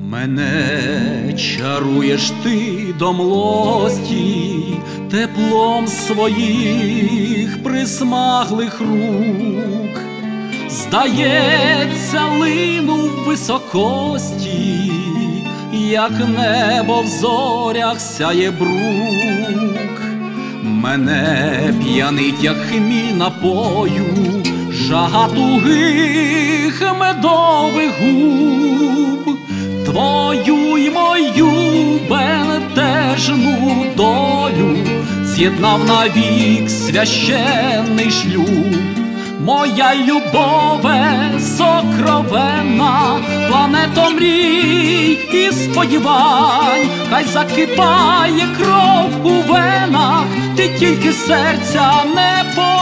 Мене чаруєш ти до млості теплом своїх присмаглих рук, здається, лину в високості, як небо в зорях сяє брук, мене п'янить, як хмі напою жага тугих медових губ, твою й мою бентежну долю з'єднав навік священний шлюб. Моя любове сокровенна, плането мрій і сподівань, хай закипає кров у венах, ти тільки серця не порань.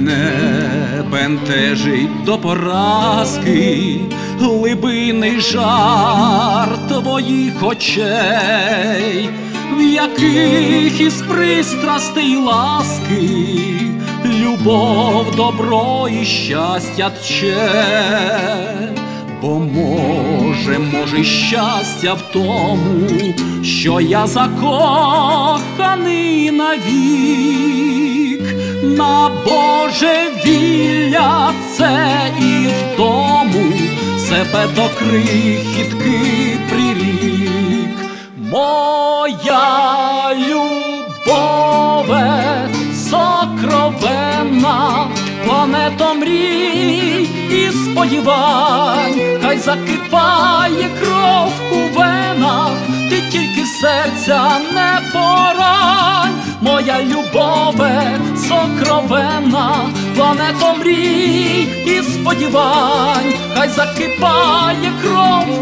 Мене бентежить до поразки глибинний жар твоїх очей, в яких із пристрастей ласки любов, добро і щастя тче, бо може, може, щастя в тому, що я закоханий навік на Боже вілля це і в тому себе до крихітки прирік. Моя любове сокровенна, плането мрій і сподівань, хай закипає кров у венах, ти тільки серця не порань, моя любове сокровенна, плането мрій і сподівань, хай закипає кров